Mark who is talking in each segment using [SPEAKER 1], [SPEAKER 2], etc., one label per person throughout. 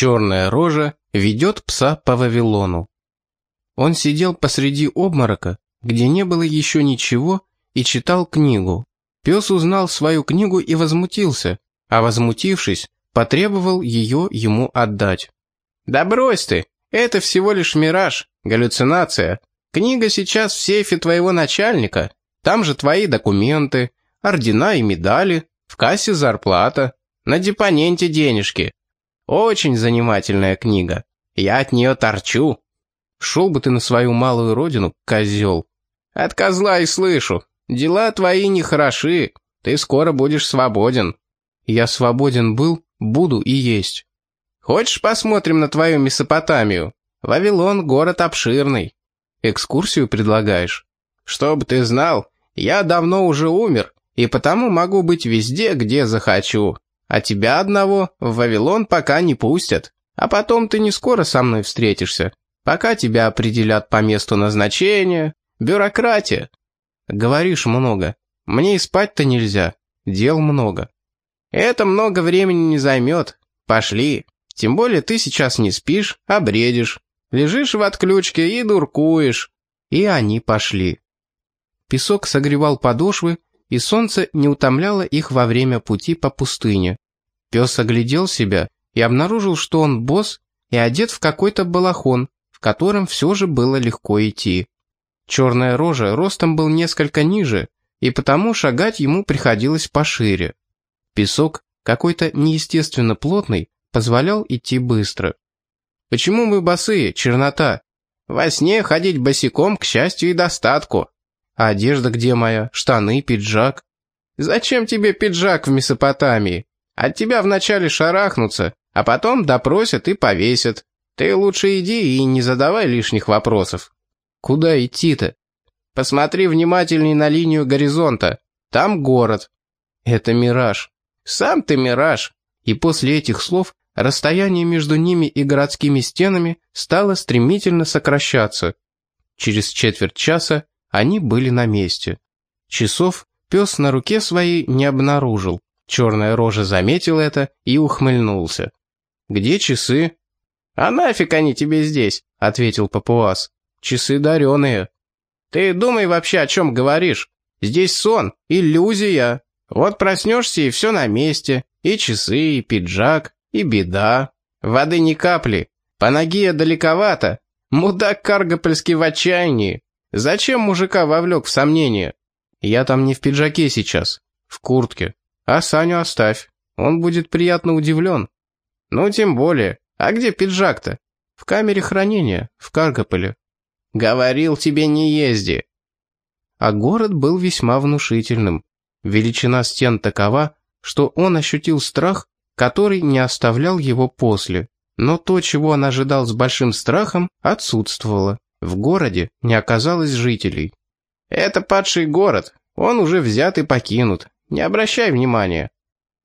[SPEAKER 1] Черная рожа ведет пса по Вавилону. Он сидел посреди обморока, где не было еще ничего, и читал книгу. Пес узнал свою книгу и возмутился, а возмутившись, потребовал ее ему отдать. «Да брось ты, это всего лишь мираж, галлюцинация. Книга сейчас в сейфе твоего начальника, там же твои документы, ордена и медали, в кассе зарплата, на депоненте денежки. Очень занимательная книга. Я от нее торчу. Шел бы ты на свою малую родину, козел. От козла и слышу. Дела твои нехороши. Ты скоро будешь свободен. Я свободен был, буду и есть. Хочешь посмотрим на твою Месопотамию? Вавилон — город обширный. Экскурсию предлагаешь? Чтоб ты знал, я давно уже умер, и потому могу быть везде, где захочу. А тебя одного в Вавилон пока не пустят. А потом ты не скоро со мной встретишься. Пока тебя определят по месту назначения. Бюрократия. Говоришь много. Мне и спать-то нельзя. Дел много. Это много времени не займет. Пошли. Тем более ты сейчас не спишь, а бредишь. Лежишь в отключке и дуркуешь. И они пошли. Песок согревал подошвы, и солнце не утомляло их во время пути по пустыне. Пес оглядел себя и обнаружил, что он босс и одет в какой-то балахон, в котором все же было легко идти. Черная рожа ростом был несколько ниже, и потому шагать ему приходилось пошире. Песок, какой-то неестественно плотный, позволял идти быстро. «Почему мы босые, чернота?» «Во сне ходить босиком, к счастью и достатку», а одежда где моя? Штаны, пиджак? Зачем тебе пиджак в Месопотамии? От тебя вначале шарахнутся, а потом допросят и повесят. Ты лучше иди и не задавай лишних вопросов. Куда идти-то? Посмотри внимательней на линию горизонта. Там город. Это мираж. Сам ты мираж. И после этих слов расстояние между ними и городскими стенами стало стремительно сокращаться. Через четверть часа они были на месте. Часов пес на руке своей не обнаружил. Черная рожа заметил это и ухмыльнулся. «Где часы?» «А нафиг они тебе здесь?» — ответил папуас. «Часы дареные». «Ты думай вообще, о чем говоришь. Здесь сон, иллюзия. Вот проснешься, и все на месте. И часы, и пиджак, и беда. Воды ни капли. По ноге далековато. Мудак Каргопольский в отчаянии. Зачем мужика вовлек в сомнение? Я там не в пиджаке сейчас, в куртке. А Саню оставь, он будет приятно удивлен. Ну, тем более. А где пиджак-то? В камере хранения, в Каргополе. Говорил тебе не езди. А город был весьма внушительным. Величина стен такова, что он ощутил страх, который не оставлял его после. Но то, чего он ожидал с большим страхом, отсутствовало. В городе не оказалось жителей. «Это падший город, он уже взят и покинут, не обращай внимания».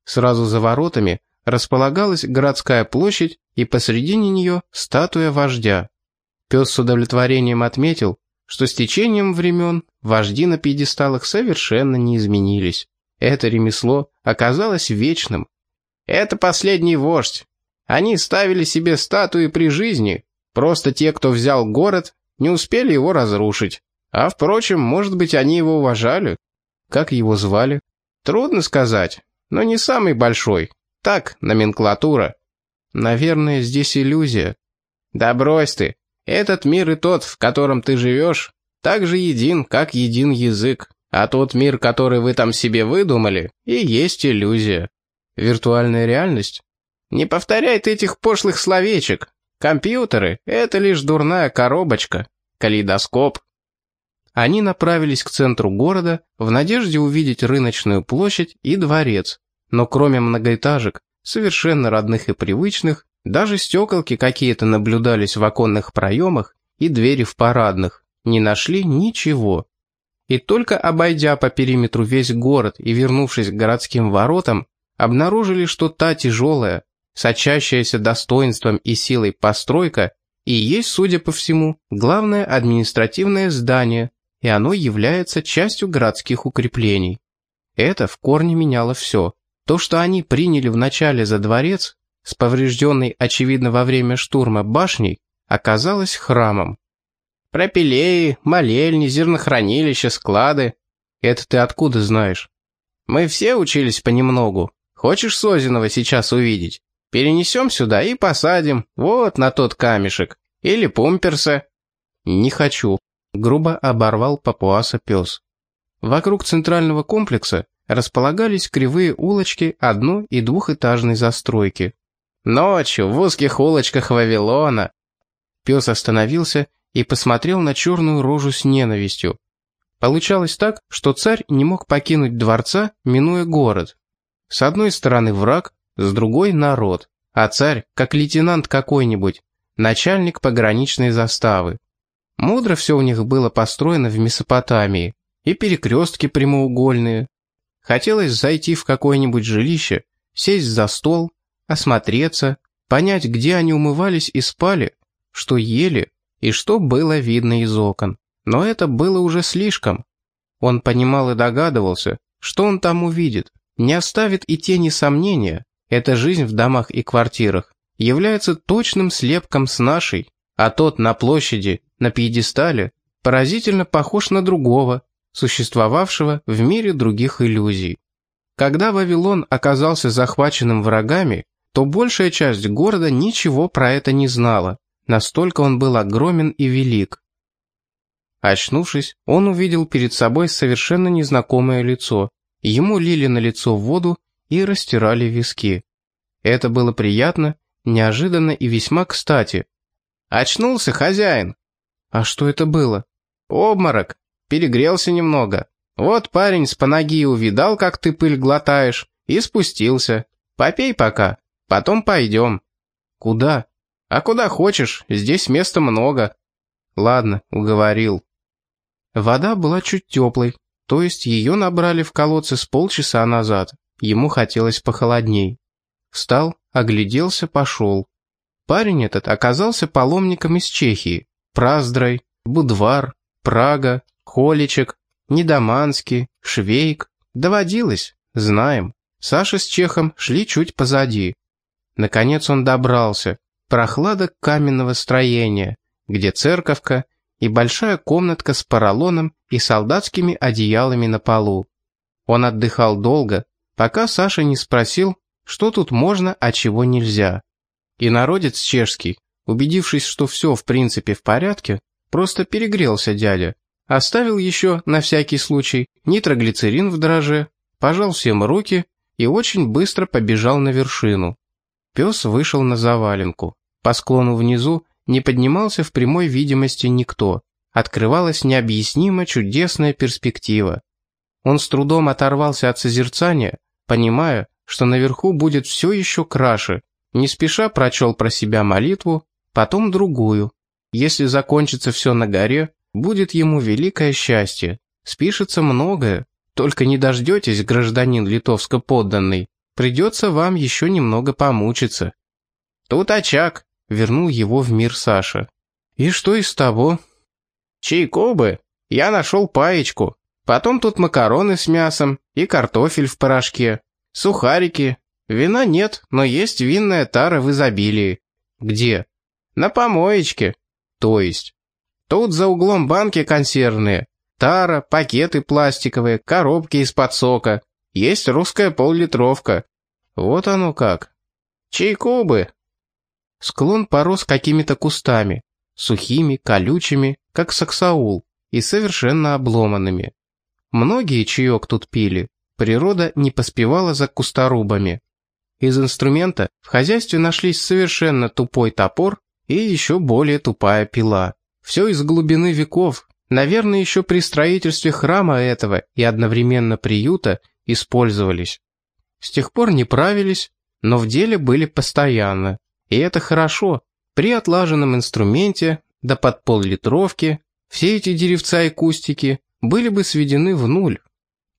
[SPEAKER 1] Сразу за воротами располагалась городская площадь и посредине нее статуя вождя. Пес с удовлетворением отметил, что с течением времен вожди на пьедесталах совершенно не изменились. Это ремесло оказалось вечным. Это последний вождь. Они ставили себе статуи при жизни. Просто те, кто взял город, не успели его разрушить. А, впрочем, может быть, они его уважали. Как его звали? Трудно сказать, но не самый большой. Так, номенклатура. Наверное, здесь иллюзия. Да брось ты. Этот мир и тот, в котором ты живешь, так же един, как един язык. А тот мир, который вы там себе выдумали, и есть иллюзия. Виртуальная реальность? Не повторяй ты этих пошлых словечек. Компьютеры — это лишь дурная коробочка, калейдоскоп. Они направились к центру города в надежде увидеть рыночную площадь и дворец. Но кроме многоэтажек, совершенно родных и привычных, даже стеколки какие-то наблюдались в оконных проемах и двери в парадных. Не нашли ничего. И только обойдя по периметру весь город и вернувшись к городским воротам, обнаружили, что та тяжелая, Сочащаяся достоинством и силой постройка и есть, судя по всему, главное административное здание, и оно является частью городских укреплений. Это в корне меняло все. То, что они приняли вначале за дворец, с поврежденной, очевидно, во время штурма башней, оказалась храмом. Пропилеи, молельни, зернохранилища, склады. Это ты откуда знаешь? Мы все учились понемногу. Хочешь Созинова сейчас увидеть? Перенесем сюда и посадим, вот на тот камешек. Или Пумперса. Не хочу. Грубо оборвал папуаса пес. Вокруг центрального комплекса располагались кривые улочки одно- и двухэтажной застройки. Ночью в узких улочках Вавилона. Пес остановился и посмотрел на черную рожу с ненавистью. Получалось так, что царь не мог покинуть дворца, минуя город. С одной стороны враг, с другой народ, а царь, как лейтенант какой-нибудь, начальник пограничной заставы. Мудро все у них было построено в Месопотамии, и перекрестки прямоугольные. Хотелось зайти в какое-нибудь жилище, сесть за стол, осмотреться, понять, где они умывались и спали, что ели и что было видно из окон. Но это было уже слишком. Он понимал и догадывался, что он там увидит. Не оставит и тени сомнения, эта жизнь в домах и квартирах является точным слепком с нашей, а тот на площади, на пьедестале, поразительно похож на другого, существовавшего в мире других иллюзий. Когда Вавилон оказался захваченным врагами, то большая часть города ничего про это не знала, настолько он был огромен и велик. Очнувшись, он увидел перед собой совершенно незнакомое лицо. Ему лили на лицо воду и растирали виски. Это было приятно, неожиданно и весьма кстати. «Очнулся хозяин!» «А что это было?» «Обморок. Перегрелся немного. Вот парень с поноги увидал, как ты пыль глотаешь, и спустился. Попей пока, потом пойдем». «Куда?» «А куда хочешь, здесь места много». «Ладно, уговорил». Вода была чуть теплой, то есть ее набрали в колодце с полчаса назад. Ему хотелось похолодней. Встал, огляделся, пошел. Парень этот оказался паломником из Чехии. Праздрой, Будвар, Прага, Холичек, Недоманский, Швейк. Доводилось, знаем. Саша с Чехом шли чуть позади. Наконец он добрался. Прохлада каменного строения, где церковка и большая комнатка с поролоном и солдатскими одеялами на полу. Он отдыхал долго, пока Саша не спросил, что тут можно, а чего нельзя. И народец чешский, убедившись, что все в принципе в порядке, просто перегрелся дядя. Оставил еще, на всякий случай, нитроглицерин в дроже, пожал всем руки и очень быстро побежал на вершину. Пес вышел на заваленку. По склону внизу не поднимался в прямой видимости никто. Открывалась необъяснимо чудесная перспектива. Он с трудом оторвался от созерцания, понимая, что наверху будет все еще краше, не спеша прочел про себя молитву, потом другую. Если закончится все на горе, будет ему великое счастье. Спишется многое, только не дождетесь, гражданин литовско-подданный. Придется вам еще немного помучиться. Тут очаг, вернул его в мир Саша. И что из того? Чайку бы. Я нашел паечку. Потом тут макароны с мясом и картофель в порошке. Сухарики. Вина нет, но есть винная тара в изобилии. Где? На помоечке. То есть? Тут за углом банки консервные. Тара, пакеты пластиковые, коробки из-под сока. Есть русская поллитровка. Вот оно как. Чайку бы. Склон порос какими-то кустами. Сухими, колючими, как саксаул, и совершенно обломанными. Многие чаек тут пили, природа не поспевала за кусторубами. Из инструмента в хозяйстве нашлись совершенно тупой топор и еще более тупая пила. Все из глубины веков, наверное, еще при строительстве храма этого и одновременно приюта использовались. С тех пор не правились, но в деле были постоянно. И это хорошо. При отлаженном инструменте, да под пол-литровки, все эти деревца и кустики были бы сведены в нуль.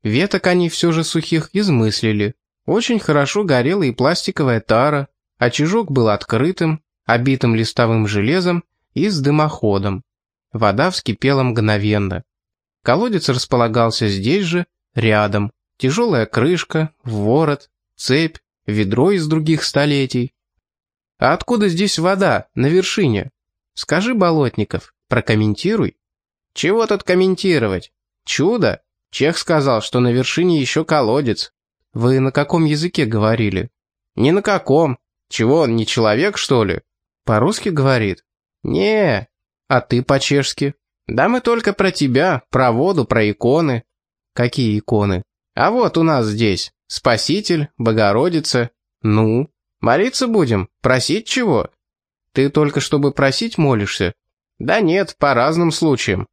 [SPEAKER 1] Веток они все же сухих измыслили. Очень хорошо горела и пластиковая тара, а чижок был открытым, обитым листовым железом и с дымоходом. Вода вскипела мгновенно. Колодец располагался здесь же, рядом. Тяжелая крышка, ворот, цепь, ведро из других столетий. А откуда здесь вода, на вершине? Скажи, Болотников, прокомментируй. Чего тут комментировать? Чудо? Чех сказал, что на вершине еще колодец. Вы на каком языке говорили? Ни на каком. Чего он, не человек, что ли? По-русски говорит? Не. А ты по-чешски? Да мы только про тебя, про воду, про иконы. Какие иконы? А вот у нас здесь. Спаситель, Богородица. Ну? Молиться будем? Просить чего? Ты только чтобы просить молишься? Да нет, по разным случаям.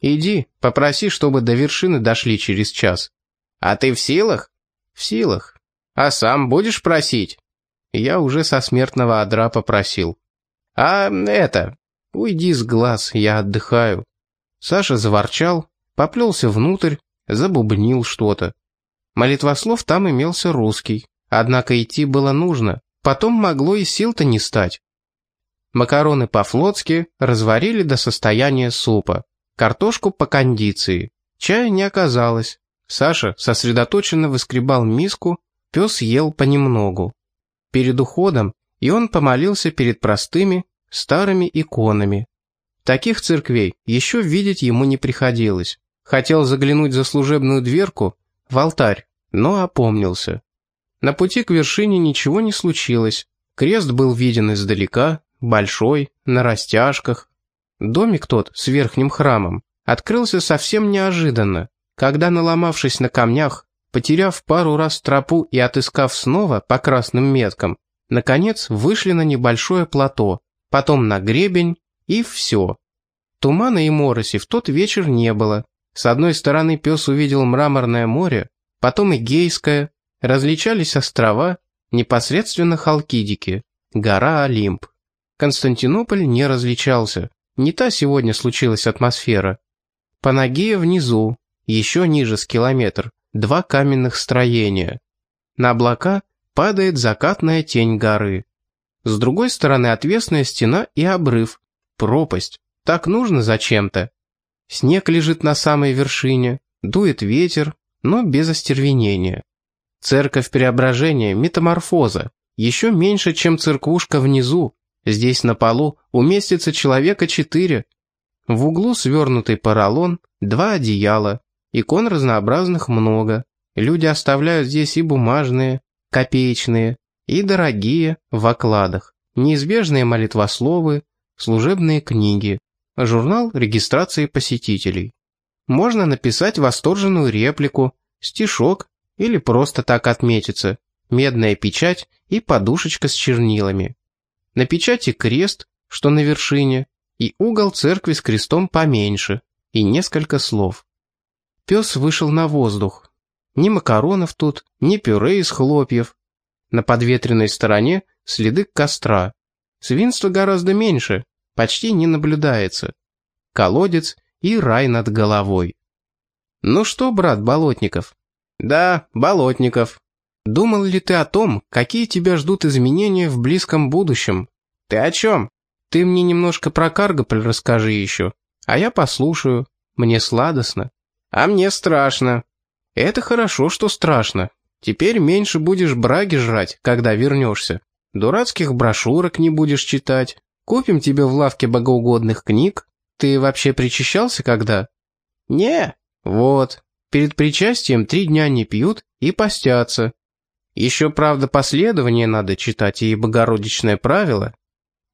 [SPEAKER 1] Иди, попроси, чтобы до вершины дошли через час. А ты в силах? В силах. А сам будешь просить? Я уже со смертного одра попросил. А это, уйди с глаз, я отдыхаю. Саша заворчал, поплелся внутрь, забубнил что-то. Молитвослов там имелся русский, однако идти было нужно, потом могло и сил-то не стать. Макароны по-флотски разварили до состояния супа, картошку по кондиции. Чая не оказалось. Саша сосредоточенно выскребал миску, пес ел понемногу. Перед уходом и он помолился перед простыми, старыми иконами. Таких церквей еще видеть ему не приходилось. Хотел заглянуть за служебную дверку, в алтарь, но опомнился. На пути к вершине ничего не случилось. Крест был виден издалека, большой, на растяжках. Домик тот с верхним храмом открылся совсем неожиданно, когда, наломавшись на камнях, потеряв пару раз тропу и отыскав снова по красным меткам, наконец вышли на небольшое плато, потом на гребень и все. Тумана и мороси в тот вечер не было. С одной стороны пес увидел мраморное море, потом Эгейское, различались острова, непосредственно Халкидики, гора Олимп. Константинополь не различался, не та сегодня случилась атмосфера. Панагия внизу, еще ниже с километр, два каменных строения. На облака падает закатная тень горы. С другой стороны отвесная стена и обрыв, пропасть. Так нужно зачем-то. Снег лежит на самой вершине, дует ветер, но без остервенения. Церковь Преображения – метаморфоза, еще меньше, чем церквушка внизу. Здесь на полу уместится человека четыре. В углу свернутый поролон, два одеяла, икон разнообразных много. Люди оставляют здесь и бумажные, копеечные, и дорогие в окладах, неизбежные молитвословы, служебные книги, журнал регистрации посетителей. Можно написать восторженную реплику, стишок или просто так отметиться, медная печать и подушечка с чернилами. На печати крест, что на вершине, и угол церкви с крестом поменьше, и несколько слов. Пес вышел на воздух. Ни макаронов тут, ни пюре из хлопьев, на подветренной стороне следы костра. Свинства гораздо меньше, почти не наблюдается. Колодец и рай над головой. Ну что, брат Болотников? Да, Болотников. Думал ли ты о том, какие тебя ждут изменения в близком будущем? Ты о чем? Ты мне немножко про Каргополь расскажи еще, а я послушаю. Мне сладостно. А мне страшно. Это хорошо, что страшно. Теперь меньше будешь браги жрать, когда вернешься. Дурацких брошюрок не будешь читать. Купим тебе в лавке богоугодных книг. Ты вообще причащался когда? Не. Вот. Перед причастием три дня не пьют и постятся. Еще, правда, последование надо читать и богородичное правило.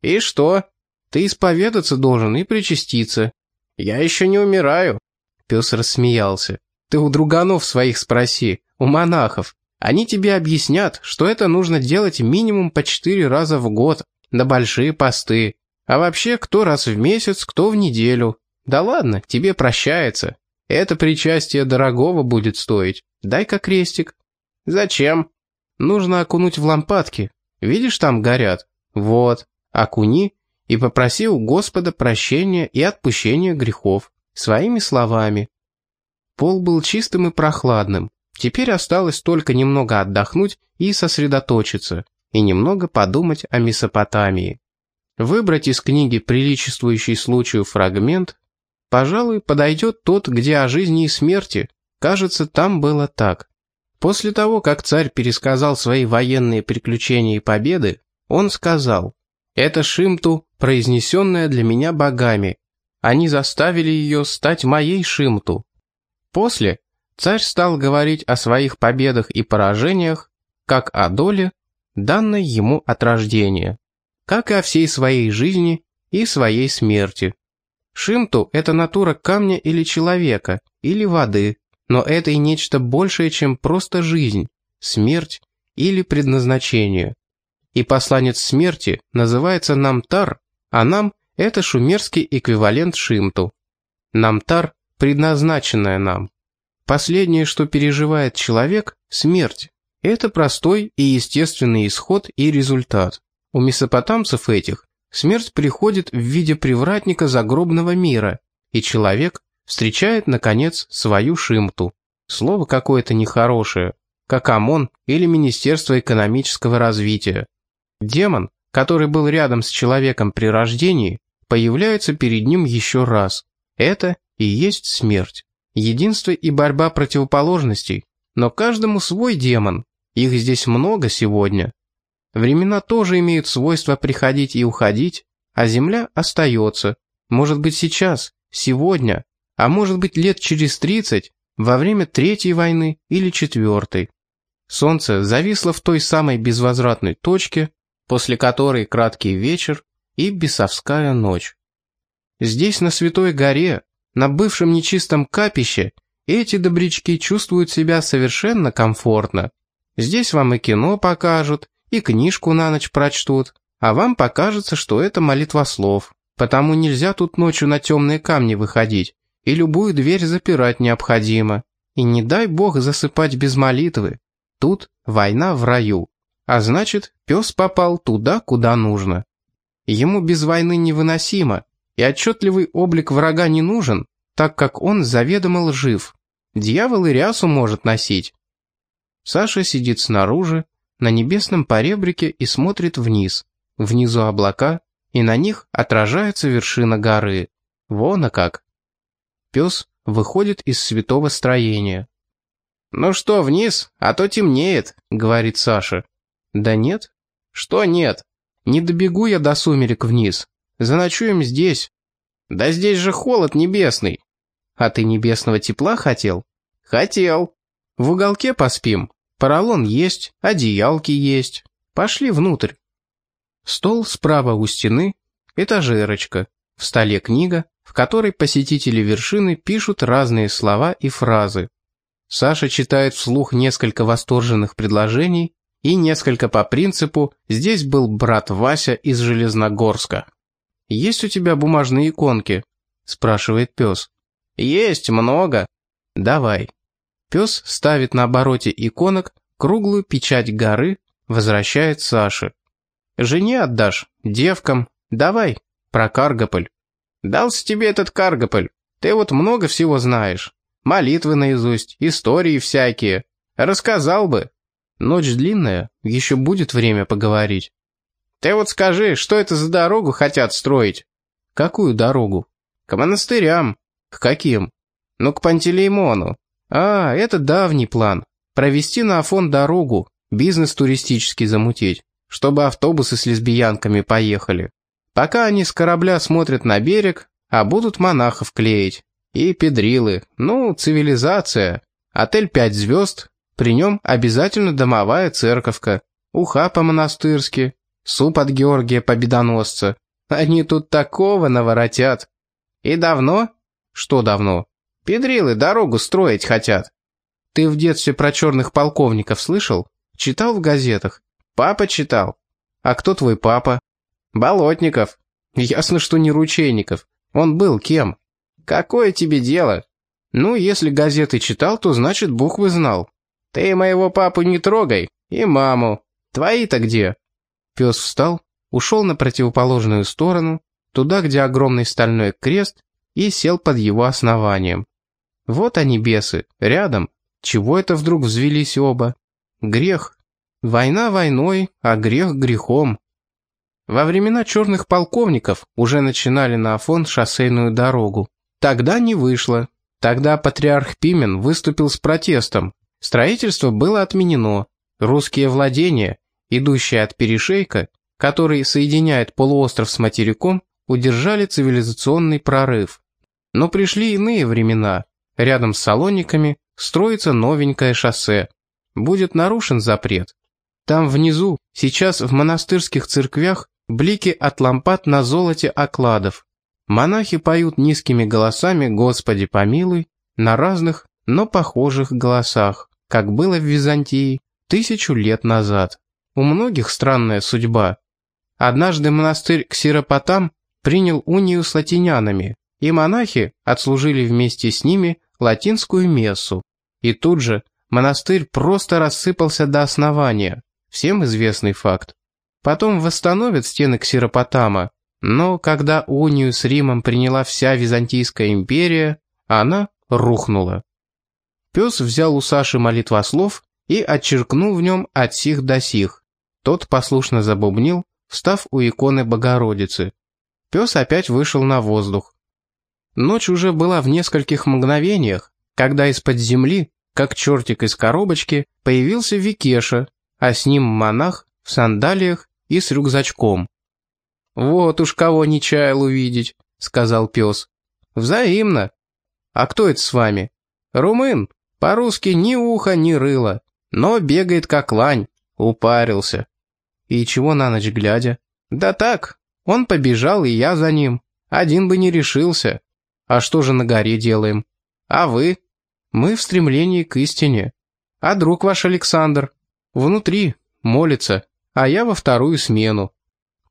[SPEAKER 1] И что? Ты исповедаться должен и причаститься. Я еще не умираю. Пес рассмеялся. Ты у друганов своих спроси, у монахов. Они тебе объяснят, что это нужно делать минимум по четыре раза в год, на большие посты. А вообще, кто раз в месяц, кто в неделю. Да ладно, тебе прощается. Это причастие дорогого будет стоить. Дай-ка крестик. Зачем? Нужно окунуть в лампадки. Видишь, там горят? Вот. Окуни и попроси у Господа прощения и отпущения грехов. Своими словами. Пол был чистым и прохладным. Теперь осталось только немного отдохнуть и сосредоточиться, и немного подумать о Месопотамии. Выбрать из книги приличествующий случаю фрагмент, пожалуй, подойдет тот, где о жизни и смерти. Кажется, там было так. После того, как царь пересказал свои военные приключения и победы, Он сказал, «Это Шимту, произнесенная для меня богами. Они заставили ее стать моей Шимту». После царь стал говорить о своих победах и поражениях, как о доле, данной ему от рождения, как и о всей своей жизни и своей смерти. Шимту – это натура камня или человека, или воды, но это и нечто большее, чем просто жизнь, смерть или предназначение. И посланец смерти называется Намтар, а нам – это шумерский эквивалент Шимту. Намтар – предназначенное нам. Последнее, что переживает человек – смерть. Это простой и естественный исход и результат. У месопотамцев этих смерть приходит в виде привратника загробного мира, и человек встречает, наконец, свою шимту. Слово какое-то нехорошее, как ОМОН или Министерство экономического развития. Демон, который был рядом с человеком при рождении, появляется перед ним еще раз. Это и есть смерть. Единство и борьба противоположностей. Но каждому свой демон. Их здесь много сегодня. Времена тоже имеют свойство приходить и уходить, а Земля остается. Может быть сейчас, сегодня, а может быть лет через 30, во время Третьей войны или Четвертой. Солнце зависло в той самой безвозвратной точке, после которой краткий вечер и бесовская ночь. Здесь, на Святой горе, на бывшем нечистом капище, эти добрячки чувствуют себя совершенно комфортно. Здесь вам и кино покажут, и книжку на ночь прочтут, а вам покажется, что это молитва слов, потому нельзя тут ночью на темные камни выходить, и любую дверь запирать необходимо. И не дай бог засыпать без молитвы. Тут война в раю. А значит, пес попал туда, куда нужно. Ему без войны невыносимо, и отчетливый облик врага не нужен, так как он заведомо лжив. Дьявол и рясу может носить. Саша сидит снаружи, на небесном поребрике и смотрит вниз. Внизу облака, и на них отражается вершина горы. Вон а как. Пес выходит из святого строения. «Ну что, вниз, а то темнеет», — говорит Саша. «Да нет». «Что нет?» «Не добегу я до сумерек вниз. Заночуем здесь». «Да здесь же холод небесный». «А ты небесного тепла хотел?» «Хотел». «В уголке поспим. Поролон есть, одеялки есть. Пошли внутрь». Стол справа у стены, этажерочка, в столе книга, в которой посетители вершины пишут разные слова и фразы. Саша читает вслух несколько восторженных предложений и несколько по принципу «здесь был брат Вася из Железногорска». «Есть у тебя бумажные иконки?» – спрашивает пес. «Есть много». «Давай». Пес ставит на обороте иконок круглую печать горы, возвращает Саше. «Жене отдашь, девкам, давай, про Каргополь». Дался тебе этот Каргополь. Ты вот много всего знаешь. Молитвы наизусть, истории всякие. Рассказал бы. Ночь длинная, еще будет время поговорить. Ты вот скажи, что это за дорогу хотят строить? Какую дорогу? К монастырям. К каким? Ну, к Пантелеймону. А, это давний план. Провести на Афон дорогу, бизнес туристический замутить, чтобы автобусы с лесбиянками поехали. Пока они с корабля смотрят на берег, а будут монахов клеить. И педрилы. Ну, цивилизация. Отель пять звезд. При нем обязательно домовая церковка. Уха по-монастырски. Суп от Георгия Победоносца. Они тут такого наворотят. И давно? Что давно? Педрилы дорогу строить хотят. Ты в детстве про черных полковников слышал? Читал в газетах? Папа читал. А кто твой папа? Болотников. Ясно, что не Ручейников. Он был кем? Какое тебе дело? Ну, если газеты читал, то значит буквы знал. Ты моего папу не трогай. И маму. Твои-то где? Пес встал, ушел на противоположную сторону, туда, где огромный стальной крест, и сел под его основанием. Вот они, бесы, рядом. Чего это вдруг взвелись оба? Грех. Война войной, а грех грехом. Во времена черных полковников уже начинали на Афон шоссейную дорогу. Тогда не вышло. Тогда патриарх Пимен выступил с протестом. Строительство было отменено. Русские владения, идущие от перешейка, который соединяет полуостров с материком, удержали цивилизационный прорыв. Но пришли иные времена. Рядом с Салониками строится новенькое шоссе. Будет нарушен запрет. Там внизу, сейчас в монастырских церквях, блики от лампад на золоте окладов. Монахи поют низкими голосами «Господи помилуй» на разных, но похожих голосах, как было в Византии тысячу лет назад. У многих странная судьба. Однажды монастырь Ксиропотам принял унию с латинянами, и монахи отслужили вместе с ними латинскую мессу. И тут же монастырь просто рассыпался до основания, всем известный факт. Потом восстановят стены Ксиропотама, но когда унию с Римом приняла вся Византийская империя, она рухнула. Пес взял у Саши молитвослов и отчеркнул в нем от сих до сих. Тот послушно забубнил, встав у иконы Богородицы. Пес опять вышел на воздух. Ночь уже была в нескольких мгновениях, когда из-под земли, как чертик из коробочки, появился Викеша, а с ним монах в сандалиях и с рюкзачком. «Вот уж кого не чаял увидеть», — сказал пес. «Взаимно. А кто это с вами?» «Румын. По-русски ни уха, ни рыла. Но бегает как лань. Упарился». «И чего на ночь глядя?» «Да так, он побежал, и я за ним. Один бы не решился. А что же на горе делаем? А вы? Мы в стремлении к истине. А друг ваш Александр? Внутри, молится, а я во вторую смену.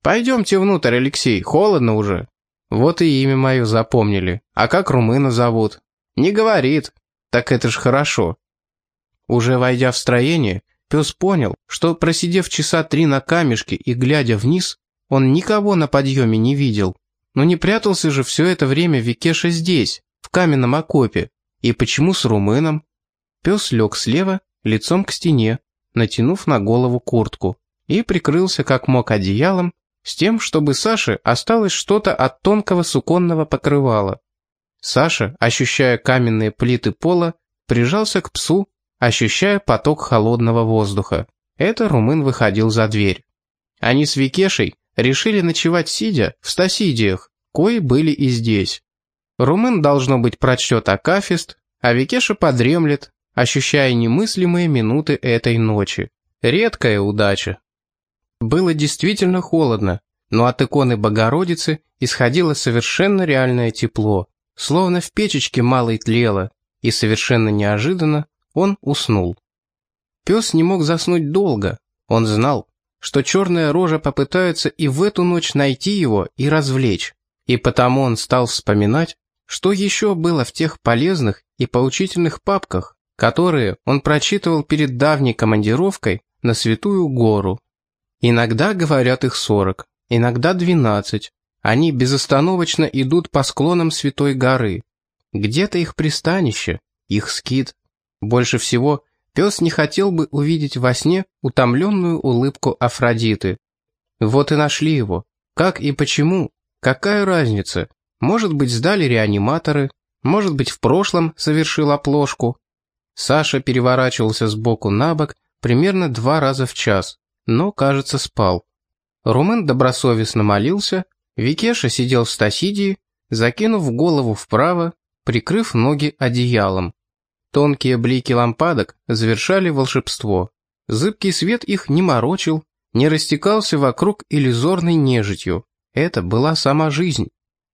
[SPEAKER 1] Пойдемте внутрь, Алексей, холодно уже. Вот и имя мое запомнили. А как румына зовут? Не говорит. Так это ж хорошо. Уже войдя в строение, пес понял, что, просидев часа три на камешке и глядя вниз, он никого на подъеме не видел. Но не прятался же все это время Викеша здесь, в каменном окопе. И почему с румыном? Пес лег слева, лицом к стене, натянув на голову куртку, и прикрылся как мог одеялом, с тем, чтобы Саше осталось что-то от тонкого суконного покрывала. Саша, ощущая каменные плиты пола, прижался к псу, ощущая поток холодного воздуха. Это румын выходил за дверь. Они с Викешей решили ночевать сидя в стасидиях, кои были и здесь. Румын, должно быть, прочтет Акафист, а Викеша подремлет, ощущая немыслимые минуты этой ночи. Редкая удача. Было действительно холодно, но от иконы Богородицы исходило совершенно реальное тепло, словно в печечке малой тлело, и совершенно неожиданно он уснул. Пес не мог заснуть долго, он знал, что черная рожа попытается и в эту ночь найти его и развлечь. И потому он стал вспоминать, что еще было в тех полезных и поучительных папках, которые он прочитывал перед давней командировкой на Святую Гору. Иногда говорят их сорок, иногда двенадцать. Они безостановочно идут по склонам Святой Горы. Где-то их пристанище, их скит. Больше всего Пес не хотел бы увидеть во сне утомленную улыбку Афродиты. Вот и нашли его. Как и почему? Какая разница? Может быть, сдали реаниматоры, может быть, в прошлом совершил оплошку. Саша переворачивался с боку на бок примерно два раза в час, но, кажется, спал. Румын добросовестно молился, Викеша сидел в стасидии, закинув голову вправо, прикрыв ноги одеялом. Тонкие блики лампадок завершали волшебство. Зыбкий свет их не морочил, не растекался вокруг иллюзорной нежитью. Это была сама жизнь.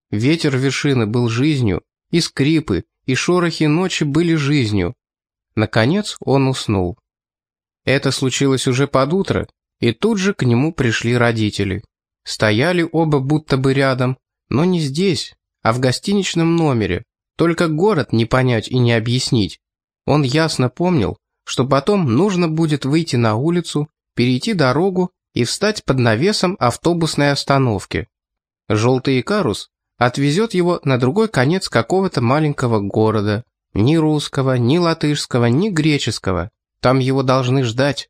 [SPEAKER 1] Ветер вершины был жизнью, и скрипы, и шорохи ночи были жизнью. Наконец он уснул. Это случилось уже под утро, и тут же к нему пришли родители. Стояли оба будто бы рядом, но не здесь, а в гостиничном номере. Только город не понять и не объяснить. Он ясно помнил, что потом нужно будет выйти на улицу, перейти дорогу и встать под навесом автобусной остановки. Желтый Икарус отвезет его на другой конец какого-то маленького города. Ни русского, ни латышского, ни греческого. Там его должны ждать.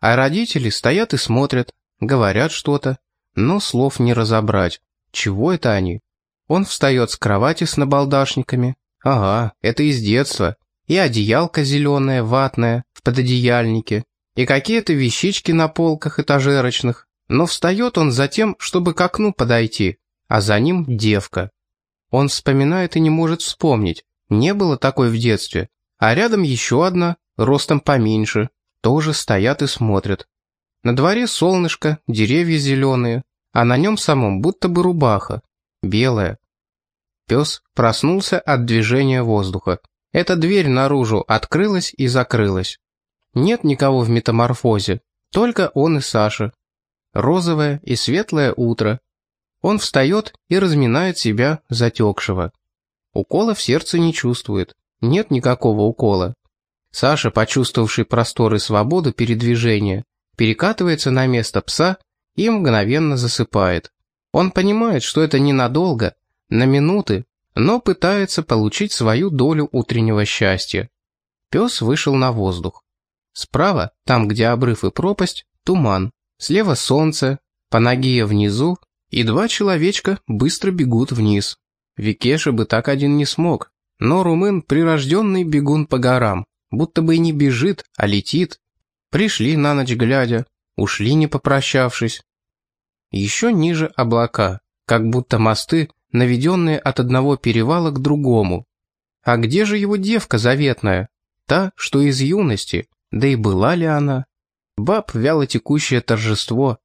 [SPEAKER 1] А родители стоят и смотрят, говорят что-то, но слов не разобрать. Чего это они? Он встает с кровати с набалдашниками. Ага, это из детства и одеялко зеленое, ватное, в пододеяльнике, и какие-то вещички на полках этажерочных. Но встает он за тем, чтобы к окну подойти, а за ним девка. Он вспоминает и не может вспомнить, не было такой в детстве, а рядом еще одна, ростом поменьше, тоже стоят и смотрят. На дворе солнышко, деревья зеленые, а на нем самом будто бы рубаха, белая. Пес проснулся от движения воздуха. Эта дверь наружу открылась и закрылась. Нет никого в метаморфозе, только он и Саша. Розовое и светлое утро. Он встает и разминает себя затекшего. Укола в сердце не чувствует, нет никакого укола. Саша, почувствовавший простор и свободу передвижения, перекатывается на место пса и мгновенно засыпает. Он понимает, что это ненадолго, на минуты, но пытается получить свою долю утреннего счастья. Пес вышел на воздух. Справа, там, где обрыв и пропасть, туман. Слева солнце, ноге внизу, и два человечка быстро бегут вниз. Викеша бы так один не смог, но румын прирожденный бегун по горам, будто бы и не бежит, а летит. Пришли на ночь глядя, ушли не попрощавшись. Еще ниже облака, как будто мосты, наведенные от одного перевала к другому. А где же его девка заветная? Та, что из юности, да и была ли она? Баб вяло текущее торжество.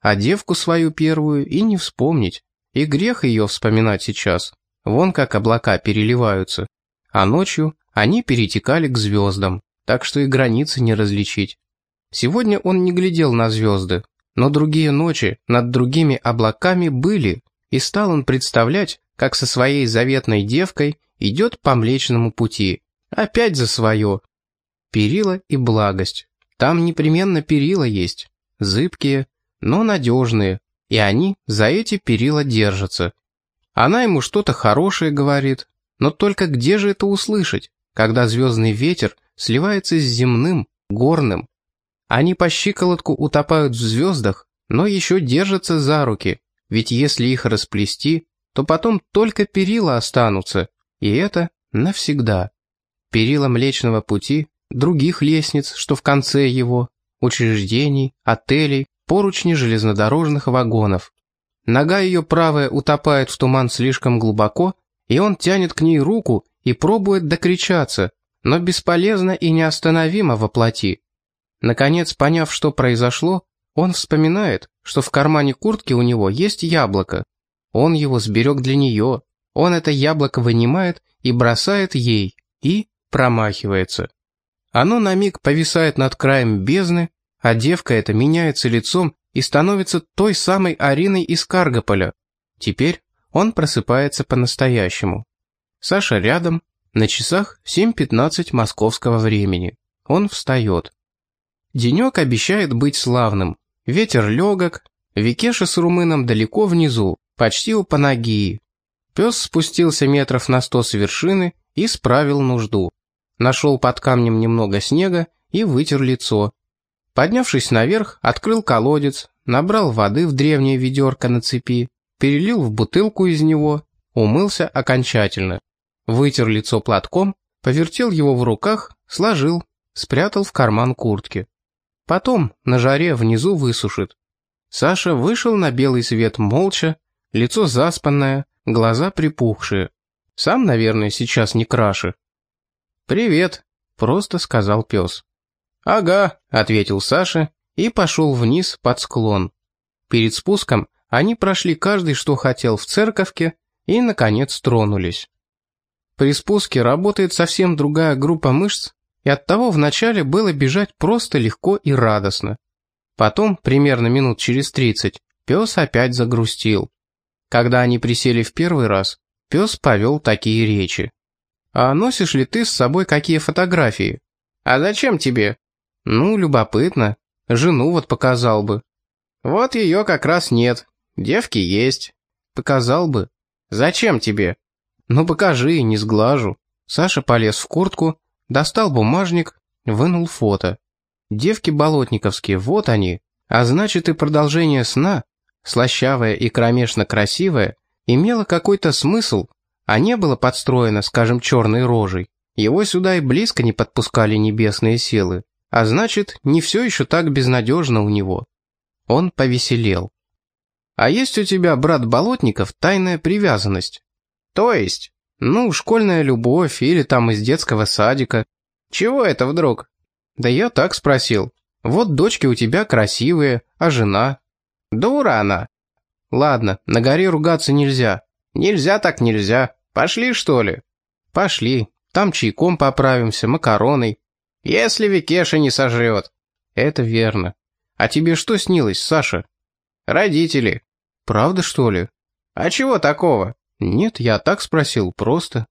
[SPEAKER 1] А девку свою первую и не вспомнить. И грех ее вспоминать сейчас. Вон как облака переливаются. А ночью они перетекали к звездам, так что и границы не различить. Сегодня он не глядел на звезды, но другие ночи над другими облаками были, и стал он представлять, как со своей заветной девкой идет по Млечному пути. Опять за свое. Перила и благость. Там непременно перила есть. Зыбкие, но надежные. И они за эти перила держатся. Она ему что-то хорошее говорит. Но только где же это услышать, когда звездный ветер сливается с земным, горным? Они по щиколотку утопают в звездах, но еще держатся за руки, ведь если их расплести, то потом только перила останутся, и это навсегда. Перила Млечного Пути, других лестниц, что в конце его, учреждений, отелей, поручни железнодорожных вагонов. Нога ее правая утопает в туман слишком глубоко, и он тянет к ней руку и пробует докричаться, но бесполезно и неостановимо воплоти. Наконец, поняв, что произошло, он вспоминает, что в кармане куртки у него есть яблоко. Он его сберег для нее. Он это яблоко вынимает и бросает ей, и промахивается. Оно на миг повисает над краем бездны, а девка эта меняется лицом и становится той самой Ариной из Каргополя. Теперь он просыпается по-настоящему. Саша рядом, на часах 7.15 московского времени. Он встает. Денек обещает быть славным. Ветер легок, Викеша с румыном далеко внизу, почти у Панагии. Пес спустился метров на сто с вершины и справил нужду. Нашел под камнем немного снега и вытер лицо. Поднявшись наверх, открыл колодец, набрал воды в древнее ведерко на цепи, перелил в бутылку из него, умылся окончательно. Вытер лицо платком, повертел его в руках, сложил, спрятал в карман куртки. Потом на жаре внизу высушит. Саша вышел на белый свет молча, лицо заспанное, глаза припухшие. Сам, наверное, сейчас не краше. «Привет», — просто сказал пес. «Ага», — ответил Саша и пошел вниз под склон. Перед спуском они прошли каждый, что хотел в церковке, и, наконец, тронулись. При спуске работает совсем другая группа мышц, и оттого вначале было бежать просто легко и радостно. Потом, примерно минут через тридцать, пес опять загрустил. Когда они присели в первый раз, пес повел такие речи. «А носишь ли ты с собой какие фотографии?» «А зачем тебе?» «Ну, любопытно. Жену вот показал бы». «Вот ее как раз нет. Девки есть». «Показал бы». «Зачем тебе?» «Ну покажи, не сглажу». Саша полез в куртку, Достал бумажник, вынул фото. Девки болотниковские, вот они. А значит и продолжение сна, слащавое и кромешно красивое, имело какой-то смысл, а не было подстроено, скажем, черной рожей. Его сюда и близко не подпускали небесные силы. А значит, не все еще так безнадежно у него. Он повеселел. «А есть у тебя, брат Болотников, тайная привязанность?» «То есть?» «Ну, школьная любовь или там из детского садика». «Чего это вдруг?» «Да я так спросил. Вот дочки у тебя красивые, а жена?» «Дура она». «Ладно, на горе ругаться нельзя». «Нельзя так нельзя. Пошли, что ли?» «Пошли. Там чайком поправимся, макароной». «Если Викеша не сожрет». «Это верно. А тебе что снилось, Саша?» «Родители». «Правда, что ли?» «А чего такого?» «Нет, я так спросил, просто».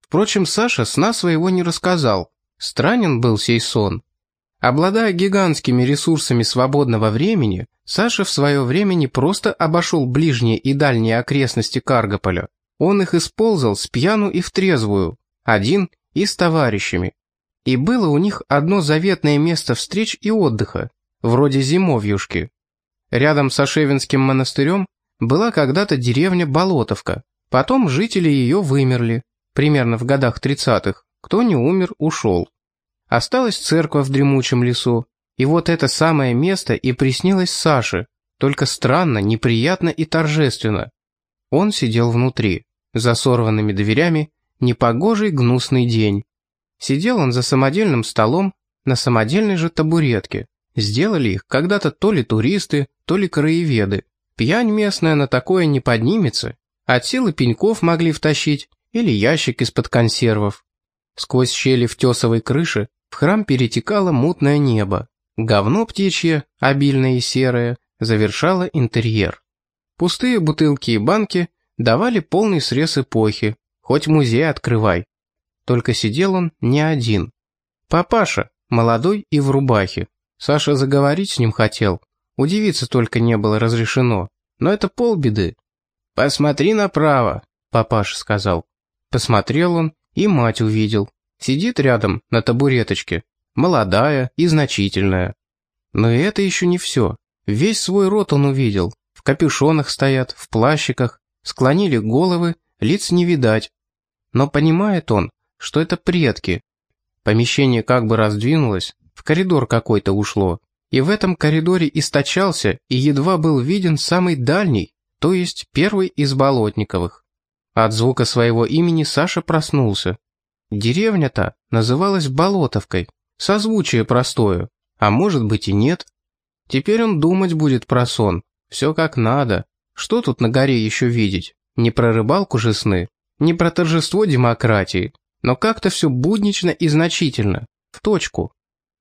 [SPEAKER 1] Впрочем, Саша сна своего не рассказал. Странен был сей сон. Обладая гигантскими ресурсами свободного времени, Саша в свое время не просто обошел ближние и дальние окрестности Каргополя. Он их использовал с пьяну и в трезвую, один и с товарищами. И было у них одно заветное место встреч и отдыха, вроде зимовьюшки. Рядом с Ашевинским монастырем была когда-то деревня Болотовка, потом жители ее вымерли, примерно в годах 30-х, кто не умер, ушел. Осталась церковь в дремучем лесу, и вот это самое место и приснилось Саше, только странно, неприятно и торжественно. Он сидел внутри, за сорванными дверями, непогожий гнусный день. Сидел он за самодельным столом на самодельной же табуретке. Сделали их когда-то то ли туристы, то ли краеведы. Пьянь местная на такое не поднимется. От силы пеньков могли втащить или ящик из-под консервов. Сквозь щели в тесовой крыше в храм перетекало мутное небо. Говно птичье, обильное и серое, завершало интерьер. Пустые бутылки и банки давали полный срез эпохи, хоть музей открывай. Только сидел он не один. Папаша, молодой и в рубахе. Саша заговорить с ним хотел. Удивиться только не было разрешено. Но это полбеды. «Посмотри направо», — папаша сказал. Посмотрел он и мать увидел. Сидит рядом на табуреточке. Молодая и значительная. Но это еще не все. Весь свой рот он увидел. В капюшонах стоят, в плащиках. Склонили головы, лиц не видать. Но понимает он, что это предки. Помещение как бы раздвинулось, в коридор какой-то ушло. И в этом коридоре источался и едва был виден самый дальний, то есть первый из Болотниковых. От звука своего имени Саша проснулся. Деревня-то называлась Болотовкой, созвучие простое, а может быть и нет. Теперь он думать будет про сон, все как надо. Что тут на горе еще видеть? Не про рыбалку же сны, не про торжество демократии, но как-то все буднично и значительно, в точку.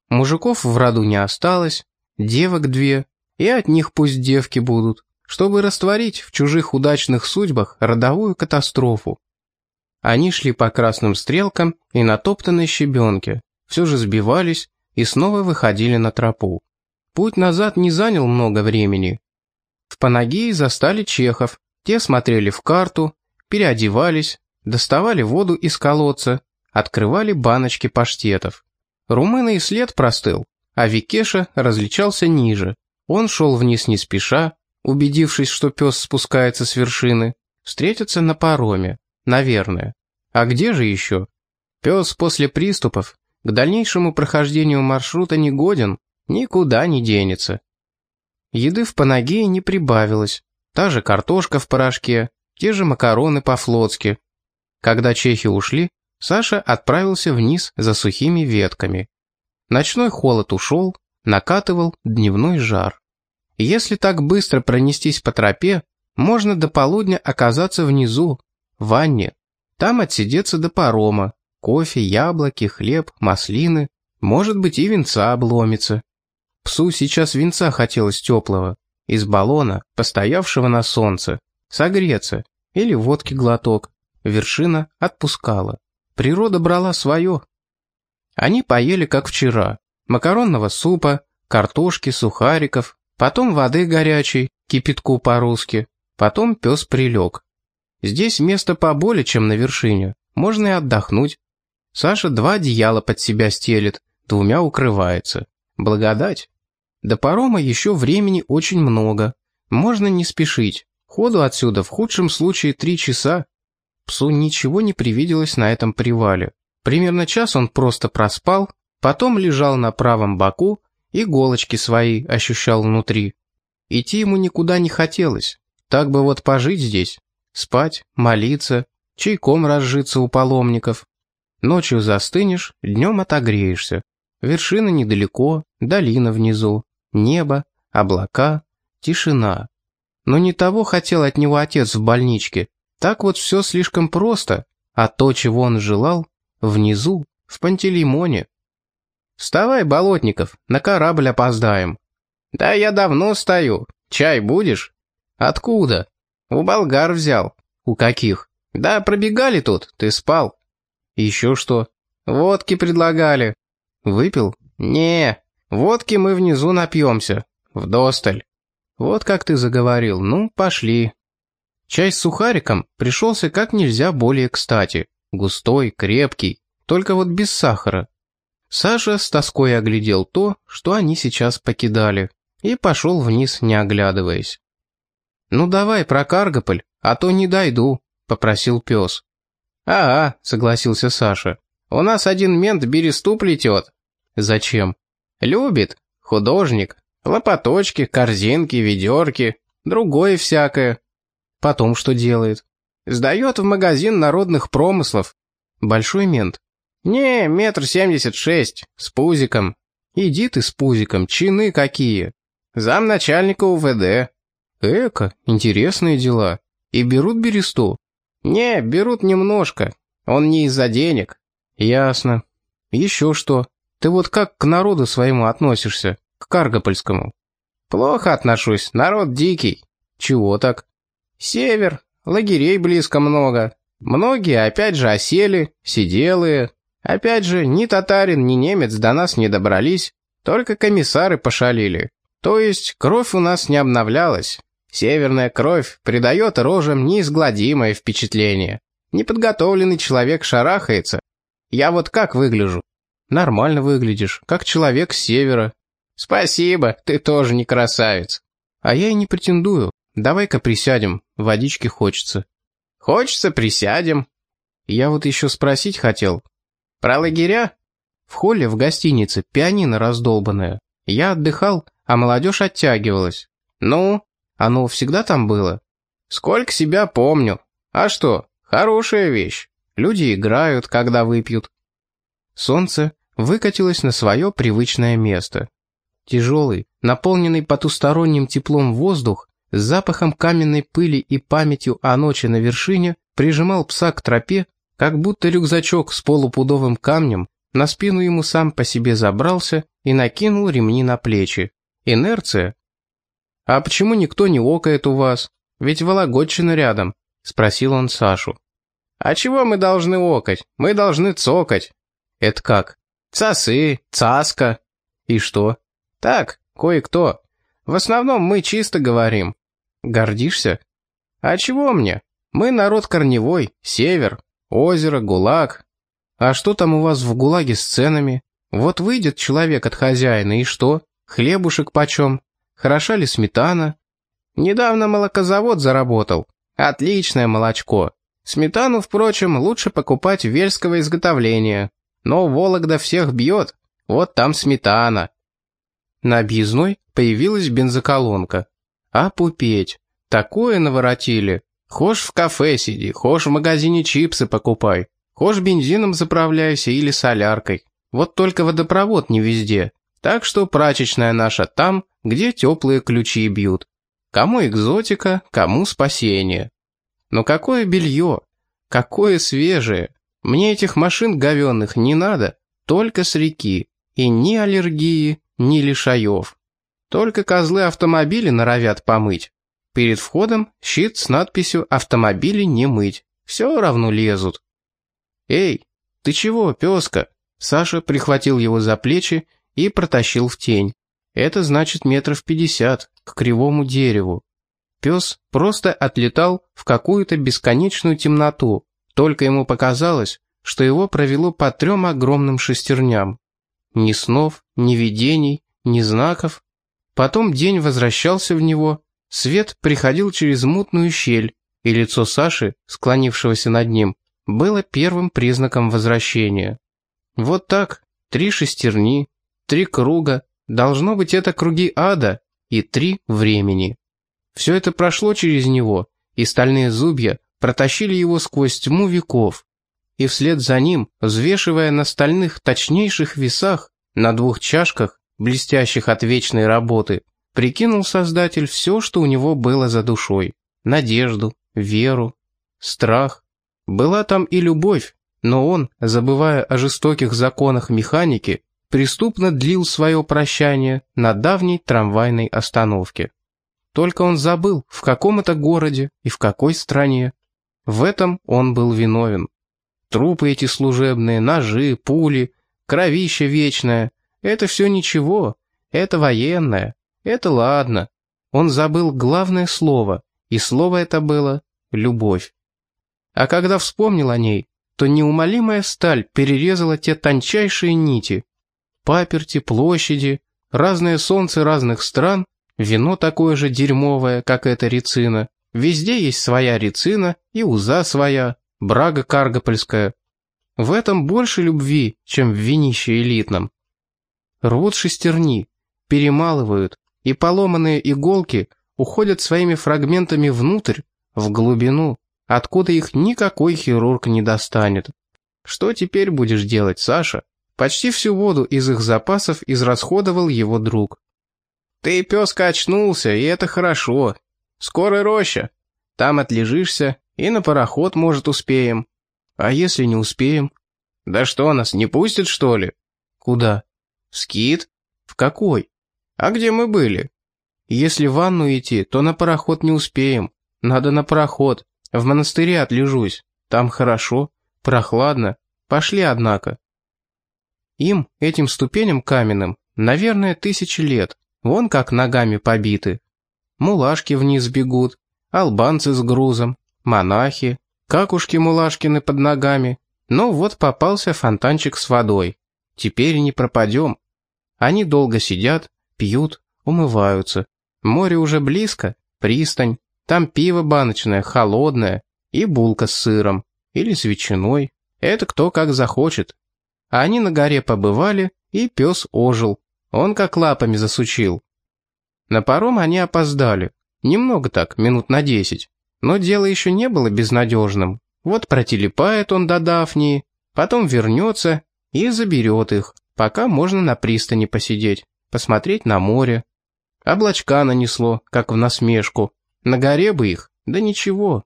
[SPEAKER 1] Мужиков в роду не осталось, девок две, и от них пусть девки будут, чтобы растворить в чужих удачных судьбах родовую катастрофу. Они шли по красным стрелкам и натоптанной щебенке, все же сбивались и снова выходили на тропу. Путь назад не занял много времени. В Панагии застали чехов, те смотрели в карту, переодевались, доставали воду из колодца, открывали баночки паштетов. Румына и след простыл, а Викеша различался ниже. Он шел вниз не спеша, убедившись, что пес спускается с вершины, встретиться на пароме, наверное. А где же еще? Пес после приступов к дальнейшему прохождению маршрута не годен, никуда не денется. Еды в Панагее не прибавилось, та же картошка в порошке, те же макароны по-флотски. Когда чехи ушли, Саша отправился вниз за сухими ветками. Ночной холод ушел, накатывал дневной жар. Если так быстро пронестись по тропе, можно до полудня оказаться внизу, в ванне. Там отсидеться до парома. Кофе, яблоки, хлеб, маслины. Может быть и венца обломится. Псу сейчас венца хотелось теплого. Из баллона, постоявшего на солнце. Согреться. Или водки глоток. Вершина отпускала. Природа брала свое. Они поели, как вчера. Макаронного супа, картошки, сухариков, потом воды горячей, кипятку по-русски, потом пес прилег. Здесь место поболее, чем на вершине, можно и отдохнуть. Саша два одеяла под себя стелит, двумя укрывается. Благодать. До парома еще времени очень много. Можно не спешить. Ходу отсюда в худшем случае три часа, Псу ничего не привиделось на этом привале. Примерно час он просто проспал, потом лежал на правом боку, иголочки свои ощущал внутри. Идти ему никуда не хотелось. Так бы вот пожить здесь, спать, молиться, чайком разжиться у паломников. Ночью застынешь, днем отогреешься. Вершина недалеко, долина внизу, небо, облака, тишина. Но не того хотел от него отец в больничке. Так вот все слишком просто, а то, чего он желал, внизу, в Пантелеймоне. «Вставай, Болотников, на корабль опоздаем». «Да я давно стою. Чай будешь?» «Откуда?» «У болгар взял». «У каких?» «Да пробегали тут, ты спал». «Еще что?» «Водки предлагали». «Выпил?» «Не, водки мы внизу напьемся. Вдосталь». «Вот как ты заговорил, ну, пошли». Чай с сухариком пришелся как нельзя более кстати. Густой, крепкий, только вот без сахара. Саша с тоской оглядел то, что они сейчас покидали, и пошел вниз, не оглядываясь. «Ну давай про Каргополь, а то не дойду», — попросил пес. «Ага», — согласился Саша. «У нас один мент бересту плетет». «Зачем?» «Любит. Художник. Лопаточки, корзинки, ведерки. Другое всякое». «Потом что делает?» «Сдает в магазин народных промыслов». «Большой мент?» «Не, метр семьдесят шесть, с пузиком». «Иди ты с пузиком, чины какие». «Замначальника УВД». «Эко, интересные дела. И берут бересту?» «Не, берут немножко. Он не из-за денег». «Ясно. Еще что? Ты вот как к народу своему относишься? К Каргопольскому?» «Плохо отношусь. Народ дикий». «Чего так?» «Север. Лагерей близко много. Многие опять же осели, сиделые. Опять же, ни татарин, ни немец до нас не добрались. Только комиссары пошалили. То есть кровь у нас не обновлялась. Северная кровь придает рожам неизгладимое впечатление. Неподготовленный человек шарахается. Я вот как выгляжу? Нормально выглядишь, как человек с севера. Спасибо, ты тоже не красавец. А я и не претендую. Давай-ка присядем, водички хочется. Хочется, присядем. Я вот еще спросить хотел. Про лагеря? В холле в гостинице пианино раздолбанное. Я отдыхал, а молодежь оттягивалась. Ну, оно всегда там было? Сколько себя помню. А что, хорошая вещь. Люди играют, когда выпьют. Солнце выкатилось на свое привычное место. Тяжелый, наполненный потусторонним теплом воздух, с запахом каменной пыли и памятью о ночи на вершине прижимал пса к тропе, как будто рюкзачок с полупудовым камнем на спину ему сам по себе забрался и накинул ремни на плечи. Инерция, «А почему никто не окает у вас? Ведь Вологодчина рядом», — спросил он Сашу. «А чего мы должны окать? Мы должны цокать». «Это как?» «Цасы, цаска». «И что?» «Так, кое-кто. В основном мы чисто говорим». «Гордишься?» «А чего мне? Мы народ корневой, север, озеро, гулаг». «А что там у вас в гулаге с ценами? Вот выйдет человек от хозяина, и что? Хлебушек почем? Хороша ли сметана? Недавно молокозавод заработал. Отличное молочко. Сметану, впрочем, лучше покупать вельского изготовления. Но Вологда всех бьет. Вот там сметана. На объездной появилась бензоколонка. А пупеть. Такое наворотили. Хошь в кафе сиди, хошь в магазине чипсы покупай. Хошь бензином заправляйся или соляркой. Вот только водопровод не везде. Так что прачечная наша там, где теплые ключи бьют. Кому экзотика, кому спасение. Но какое белье? Какое свежее? Мне этих машин говенных не надо, только с реки. И ни аллергии, ни лишаев. Только козлы автомобили норовят помыть. Перед входом щит с надписью «Автомобили не мыть». Все равно лезут. «Эй, ты чего, песка?» Саша прихватил его за плечи и протащил в тень. Это значит метров пятьдесят, к кривому дереву. Пес просто отлетал в какую-то бесконечную темноту, только ему показалось, что его провело по трем огромным шестерням. Ни снов, ни видений, ни знаков. Потом день возвращался в него, свет приходил через мутную щель, и лицо Саши, склонившегося над ним, было первым признаком возвращения. Вот так, три шестерни, Три круга. Должно быть, это круги ада. и три времени. Все это прошло через него, и стальные зубья протащили его сквозь тьму веков. И вслед за ним, взвешивая на стальных точнейших весах, на двух чашках, блестящих от вечной работы, прикинул Создатель все, что у него было за душой. Надежду, веру, страх. Была там и любовь, но он, забывая о жестоких законах механики, преступно длил свое прощание на давней трамвайной остановке. Только он забыл, в каком это городе и в какой стране. В этом он был виновен. Трупы эти служебные, ножи, пули, кровище вечное — это все ничего, это военное, это ладно. Он забыл главное слово, и слово это было «любовь». А когда вспомнил о ней, то неумолимая сталь перерезала те тончайшие нити. Паперти, площади, разное солнце разных стран, вино такое же дерьмовое, как эта рецина. Везде есть своя рецина и уза своя, брага каргопольская. В этом больше любви, чем в винище элитном. Рвут шестерни, перемалывают, и поломанные иголки уходят своими фрагментами внутрь, в глубину, откуда их никакой хирург не достанет. Что теперь будешь делать, Саша? Почти всю воду из их запасов израсходовал его друг. Ты, песка, очнулся, и это хорошо. Скоро роща. Там отлежишься, и на пароход, может, успеем. А если не успеем? Да что, нас не пустят, что ли? Куда? В скит? В какой? А где мы были? Если в ванну идти, то на пароход не успеем. Надо на пароход. В монастыре отлежусь. Там хорошо, прохладно. Пошли, однако. Им, этим ступеням каменным, наверное, тысячи лет. Вон как ногами побиты. Мулашки вниз бегут, албанцы с грузом, монахи, какушки-мулашкины под ногами. Но вот попался фонтанчик с водой. Теперь не пропадем. Они долго сидят, пьют, умываются. Море уже близко, пристань. Там пиво баночное, холодное, и булка с сыром, или с ветчиной. Это кто как захочет. А они на горе побывали, и пес ожил. Он как лапами засучил. На паром они опоздали. Немного так, минут на десять. Но дело еще не было безнадежным. Вот протелепает он до Дафнии, потом вернется и заберет их, пока можно на пристани посидеть, посмотреть на море. Облачка нанесло, как в насмешку. На горе бы их, да ничего.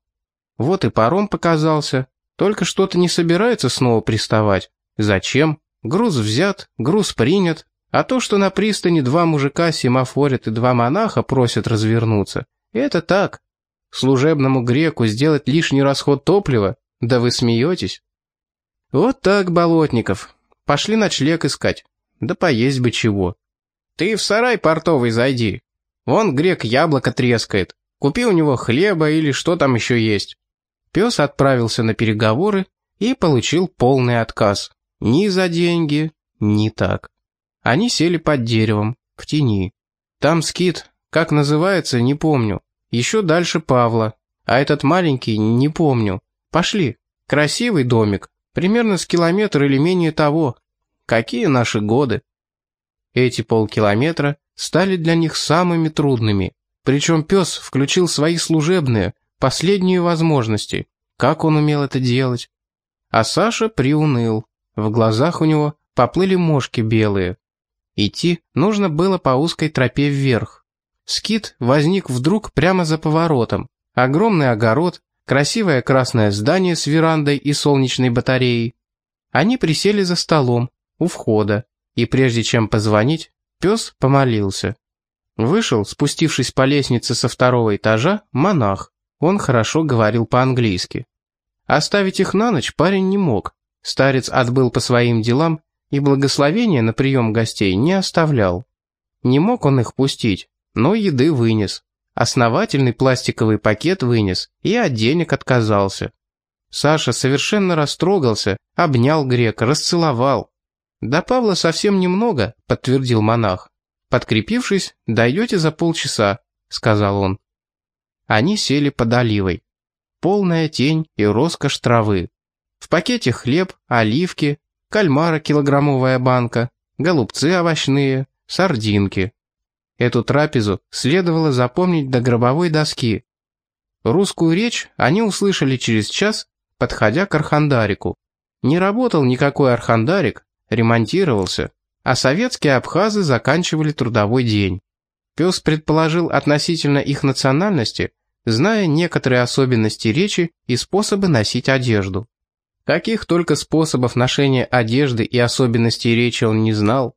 [SPEAKER 1] Вот и паром показался. Только что-то не собирается снова приставать. Зачем? Груз взят, груз принят. А то, что на пристани два мужика семафорят и два монаха просят развернуться, это так. Служебному греку сделать лишний расход топлива? Да вы смеетесь. Вот так, Болотников. Пошли ночлег искать. Да поесть бы чего. Ты в сарай портовый зайди. Вон грек яблоко трескает. Купи у него хлеба или что там еще есть». Пес отправился на переговоры и получил полный отказ. Ни за деньги, ни так. Они сели под деревом, в тени. Там скит, как называется, не помню. Еще дальше Павла. А этот маленький, не помню. Пошли. Красивый домик. Примерно с километра или менее того. Какие наши годы. Эти полкилометра стали для них самыми трудными. Причем пес включил свои служебные, последние возможности. Как он умел это делать? А Саша приуныл. В глазах у него поплыли мошки белые. Идти нужно было по узкой тропе вверх. Скит возник вдруг прямо за поворотом. Огромный огород, красивое красное здание с верандой и солнечной батареей. Они присели за столом, у входа, и прежде чем позвонить, пес помолился. Вышел, спустившись по лестнице со второго этажа, монах. Он хорошо говорил по-английски. Оставить их на ночь парень не мог. Старец отбыл по своим делам и благословения на прием гостей не оставлял. Не мог он их пустить, но еды вынес. Основательный пластиковый пакет вынес и от денег отказался. Саша совершенно растрогался, обнял грека, расцеловал. «До Павла совсем немного», — подтвердил монах. «Подкрепившись, дойдете за полчаса», — сказал он. Они сели под оливой. Полная тень и роскошь травы. В пакете хлеб, оливки, кальмара килограммовая банка, голубцы овощные, сардинки. Эту трапезу следовало запомнить до гробовой доски. Русскую речь они услышали через час, подходя к Архандарику. Не работал никакой Архандарик, ремонтировался, а советские абхазы заканчивали трудовой день. Пес предположил относительно их национальности, зная некоторые особенности речи и способы носить одежду. Каких только способов ношения одежды и особенностей речи он не знал.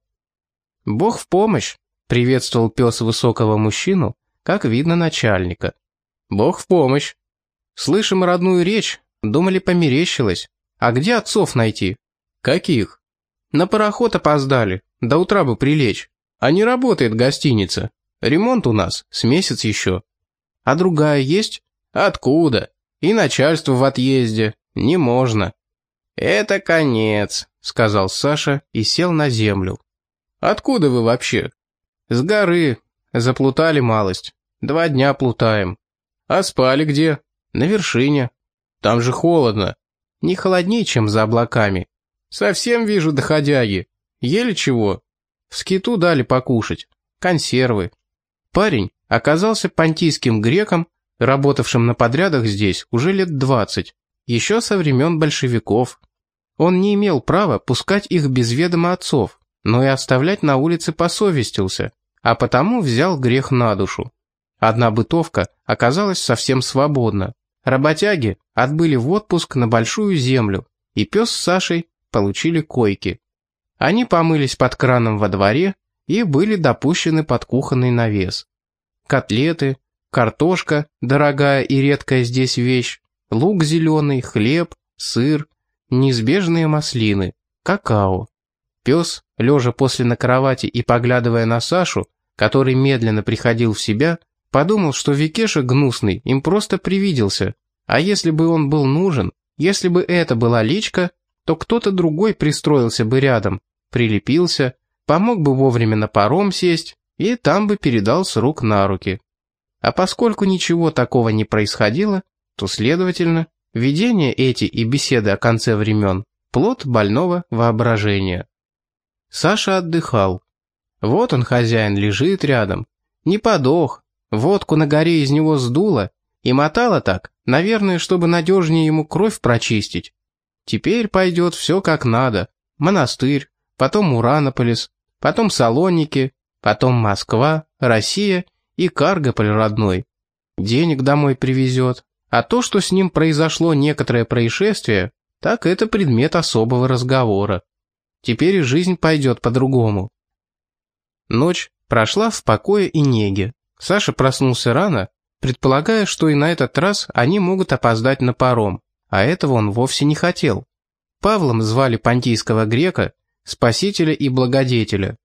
[SPEAKER 1] «Бог в помощь!» — приветствовал пес высокого мужчину, как видно начальника. «Бог в помощь!» «Слышим родную речь, думали померещилось. А где отцов найти?» «Каких?» «На пароход опоздали, до утра бы прилечь. А не работает гостиница. Ремонт у нас, с месяц еще. А другая есть? Откуда? И начальство в отъезде. Не можно. Это конец, сказал Саша и сел на землю. Откуда вы вообще? С горы. Заплутали малость. Два дня плутаем. А спали где? На вершине. Там же холодно. Не холоднее, чем за облаками. Совсем вижу доходяги. Ели чего? В скиту дали покушать. Консервы. Парень оказался понтийским греком, работавшим на подрядах здесь уже лет двадцать еще со времен большевиков. Он не имел права пускать их без ведома отцов, но и оставлять на улице посовестился, а потому взял грех на душу. Одна бытовка оказалась совсем свободна. Работяги отбыли в отпуск на большую землю, и пес с Сашей получили койки. Они помылись под краном во дворе и были допущены под кухонный навес. Котлеты, картошка, дорогая и редкая здесь вещь, лук зеленый, хлеб, сыр, неизбежные маслины, какао. Пес, лежа после на кровати и поглядывая на Сашу, который медленно приходил в себя, подумал, что Викеша гнусный им просто привиделся, а если бы он был нужен, если бы это была личка, то кто-то другой пристроился бы рядом, прилепился, помог бы вовремя на паром сесть и там бы передал с рук на руки. А поскольку ничего такого не происходило, то, следовательно, видения эти и беседы о конце времен – плод больного воображения. Саша отдыхал. Вот он, хозяин, лежит рядом. Не подох, водку на горе из него сдуло и мотало так, наверное, чтобы надежнее ему кровь прочистить. Теперь пойдет все как надо. Монастырь, потом Уранополис, потом Салоники, потом Москва, Россия и Каргополь родной. Денег домой привезет, а то, что с ним произошло некоторое происшествие, так это предмет особого разговора. Теперь жизнь пойдет по-другому. Ночь прошла в покое и неге. Саша проснулся рано, предполагая, что и на этот раз они могут опоздать на паром, а этого он вовсе не хотел. Павлом звали понтийского грека, спасителя и благодетеля.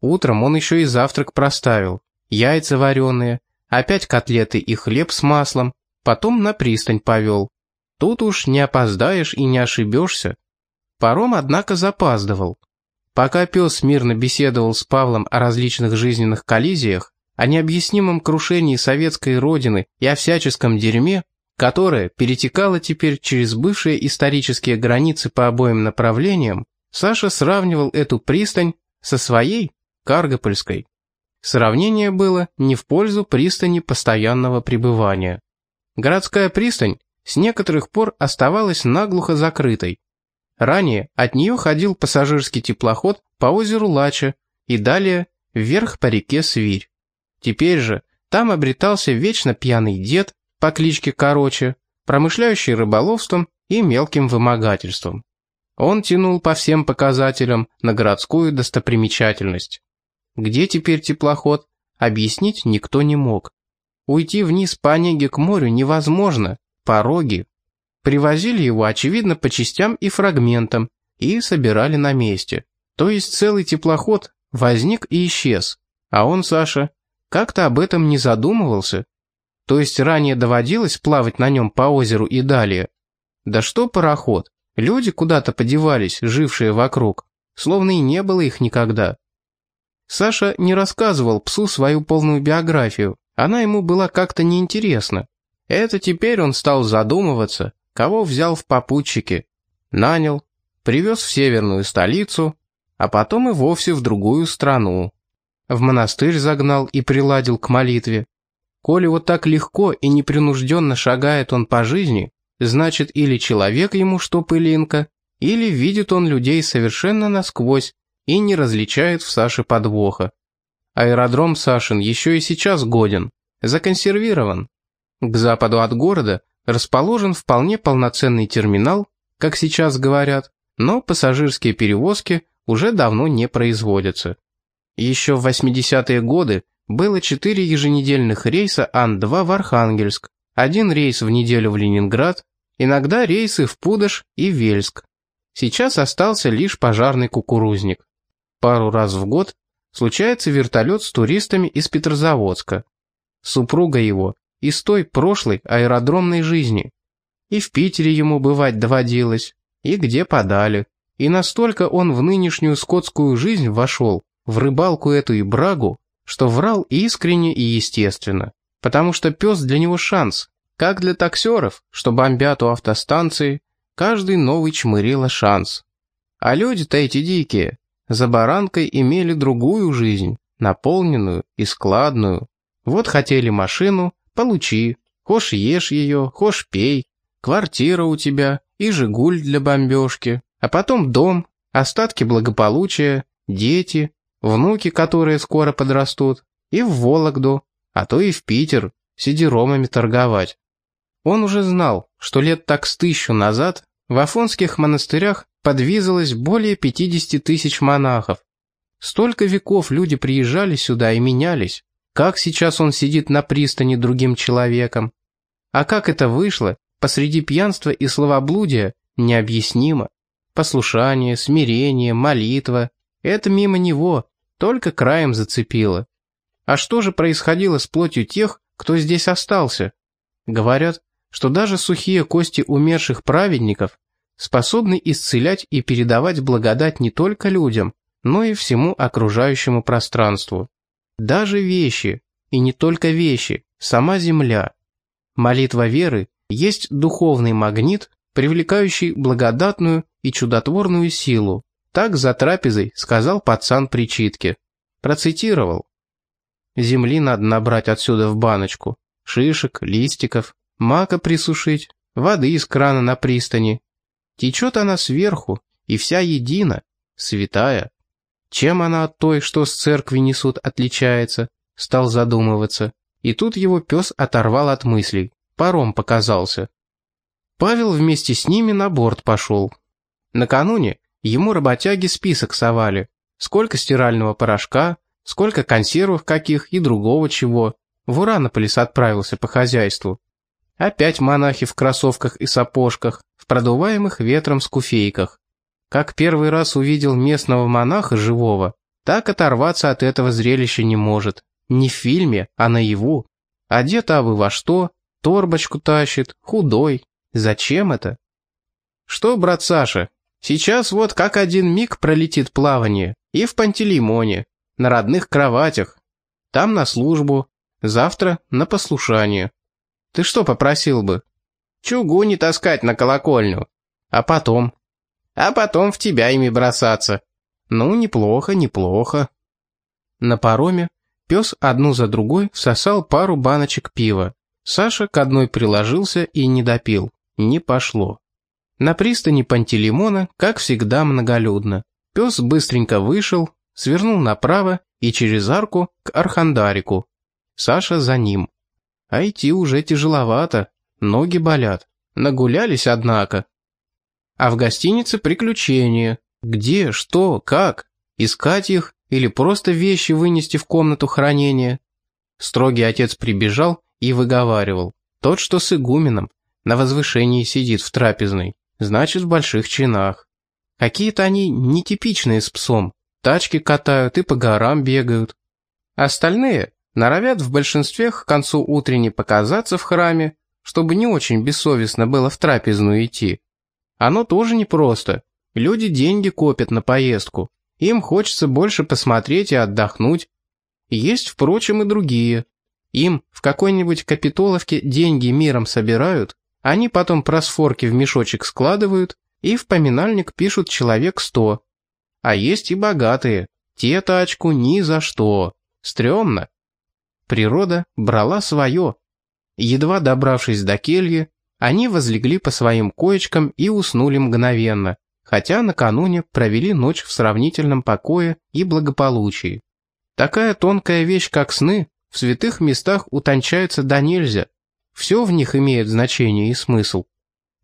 [SPEAKER 1] Утром он еще и завтрак проставил, яйца вареные, опять котлеты и хлеб с маслом, потом на пристань повел. Тут уж не опоздаешь и не ошибешься. Паром, однако, запаздывал. Пока пес мирно беседовал с Павлом о различных жизненных коллизиях, о необъяснимом крушении советской родины и о всяческом дерьме, которое перетекало теперь через бывшие исторические границы по обоим направлениям, Саша сравнивал эту пристань со своей, Каргопольской. Сравнение было не в пользу пристани постоянного пребывания. Городская пристань с некоторых пор оставалась наглухо закрытой. Ранее от нее ходил пассажирский теплоход по озеру Лача и далее вверх по реке Свирь. Теперь же там обретался вечно пьяный дед по кличке Короче, промышляющий рыболовством и мелким вымогательством. Он тянул по всем показателям на городскую достопримечательность. Где теперь теплоход, объяснить никто не мог. Уйти вниз по Онеге к морю невозможно, пороги. Привозили его, очевидно, по частям и фрагментам, и собирали на месте. То есть целый теплоход возник и исчез. А он, Саша, как-то об этом не задумывался. То есть ранее доводилось плавать на нем по озеру и далее. Да что пароход? Люди куда-то подевались, жившие вокруг, словно и не было их никогда. Саша не рассказывал псу свою полную биографию, она ему была как-то неинтересна. Это теперь он стал задумываться, кого взял в попутчики. Нанял, привез в северную столицу, а потом и вовсе в другую страну. в монастырь загнал и приладил к молитве. Коли вот так легко и непринужденно шагает он по жизни, значит или человек ему что пылинка, или видит он людей совершенно насквозь и не различает в Саше подвоха. Аэродром Сашин еще и сейчас годен, законсервирован. К западу от города расположен вполне полноценный терминал, как сейчас говорят, но пассажирские перевозки уже давно не производятся. Еще в 80-е годы было четыре еженедельных рейса Ан-2 в Архангельск, один рейс в неделю в Ленинград, иногда рейсы в Пудож и Вельск. Сейчас остался лишь пожарный кукурузник. Пару раз в год случается вертолет с туристами из Петрозаводска. Супруга его из той прошлой аэродромной жизни. И в Питере ему бывать доводилось, и где подали. И настолько он в нынешнюю скотскую жизнь вошел, в рыбалку эту и брагу, что врал искренне и естественно. Потому что пес для него шанс, как для таксеров, что бомбят у автостанции, каждый новый чмырила шанс. А люди-то эти дикие, за баранкой имели другую жизнь, наполненную и складную. Вот хотели машину, получи, хошь ешь ее, хошь пей, квартира у тебя и «Жигуль» для бомбежки, а потом дом, остатки благополучия, дети, внуки, которые скоро подрастут, и в Вологду, а то и в Питер, сидеромами торговать. Он уже знал, что лет так с тысячу назад в афонских монастырях подвизалось более 50 тысяч монахов. Столько веков люди приезжали сюда и менялись. Как сейчас он сидит на пристани другим человеком? А как это вышло, посреди пьянства и словоблудия, необъяснимо. Послушание, смирение, молитва — это мимо него, только краем зацепило. А что же происходило с плотью тех, кто здесь остался? Говорят, что даже сухие кости умерших праведников способны исцелять и передавать благодать не только людям, но и всему окружающему пространству. Даже вещи, и не только вещи, сама земля. Молитва веры есть духовный магнит, привлекающий благодатную и чудотворную силу. Так за трапезой сказал пацан причитке. Процитировал. Земли надо набрать отсюда в баночку, шишек, листиков, мака присушить, воды из крана на пристани. Течет она сверху, и вся едина, святая. Чем она от той, что с церкви несут, отличается? Стал задумываться. И тут его пес оторвал от мыслей. Паром показался. Павел вместе с ними на борт пошел. Накануне ему работяги список совали. Сколько стирального порошка, сколько консервов каких и другого чего. В Уранополис отправился по хозяйству. Опять монахи в кроссовках и сапожках, в продуваемых ветром скуфейках. Как первый раз увидел местного монаха живого, так оторваться от этого зрелища не может. Не в фильме, а наяву. Одет абы во что, торбочку тащит, худой. Зачем это? Что, брат Саша, сейчас вот как один миг пролетит плавание, и в Пантелеймоне, на родных кроватях. Там на службу, завтра на послушание. Ты что попросил бы? Чугу не таскать на колокольню. А потом? А потом в тебя ими бросаться. Ну, неплохо, неплохо. На пароме пес одну за другой всосал пару баночек пива. Саша к одной приложился и не допил. Не пошло. На пристани Пантелеймона, как всегда, многолюдно. Пес быстренько вышел, свернул направо и через арку к Архандарику. Саша за ним. А идти уже тяжеловато, ноги болят. Нагулялись, однако. А в гостинице приключения. Где, что, как? Искать их или просто вещи вынести в комнату хранения? Строгий отец прибежал и выговаривал. Тот, что с игуменом, на возвышении сидит в трапезной, значит в больших чинах. Какие-то они нетипичные с псом, тачки катают и по горам бегают. Остальные норовят в большинстве к концу утренней показаться в храме, чтобы не очень бессовестно было в трапезную идти. Оно тоже непросто. Люди деньги копят на поездку. Им хочется больше посмотреть и отдохнуть. Есть, впрочем, и другие. Им в какой-нибудь капитоловке деньги миром собирают, они потом просфорки в мешочек складывают и в поминальник пишут человек сто. А есть и богатые, вести тачку ни за что. Стремно. Природа брала свое. Едва добравшись до кельи, они возлегли по своим коечкам и уснули мгновенно, хотя накануне провели ночь в сравнительном покое и благополучии. Такая тонкая вещь, как сны, в святых местах утончается до нельзя. Все в них имеет значение и смысл.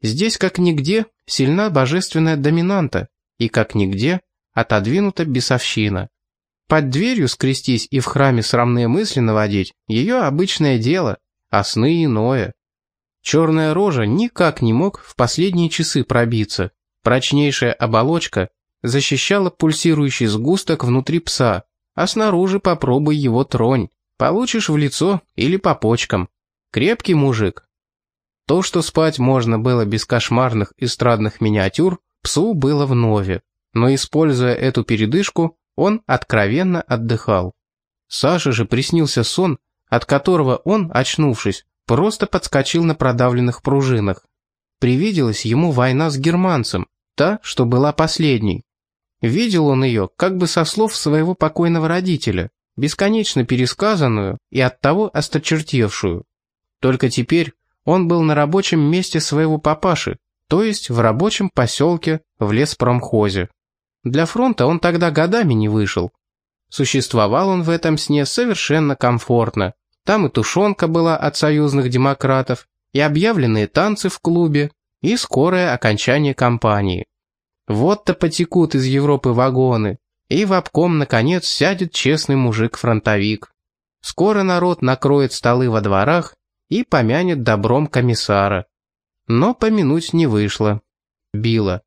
[SPEAKER 1] Здесь, как нигде, сильна божественная доминанта, и как нигде отодвинута бесовщина. Под дверью скрестись и в храме срамные мысли наводить – ее обычное дело, а сны иное. Черная рожа никак не мог в последние часы пробиться. Прочнейшая оболочка защищала пульсирующий сгусток внутри пса, а снаружи попробуй его тронь. Получишь в лицо или по почкам. Крепкий мужик. То, что спать можно было без кошмарных эстрадных миниатюр, псу было вновь. Но используя эту передышку, он откровенно отдыхал. Саше же приснился сон, от которого он, очнувшись, просто подскочил на продавленных пружинах. Привиделась ему война с германцем, та, что была последней. Видел он ее как бы со слов своего покойного родителя, бесконечно пересказанную и оттого осточертевшую. Только теперь он был на рабочем месте своего папаши, то есть в рабочем поселке в леспромхозе. Для фронта он тогда годами не вышел. Существовал он в этом сне совершенно комфортно, там и тушенка была от союзных демократов, и объявленные танцы в клубе, и скорое окончание кампании. Вот-то потекут из Европы вагоны, и в обком, наконец, сядет честный мужик-фронтовик. Скоро народ накроет столы во дворах и помянет добром комиссара. Но помянуть не вышло. Било.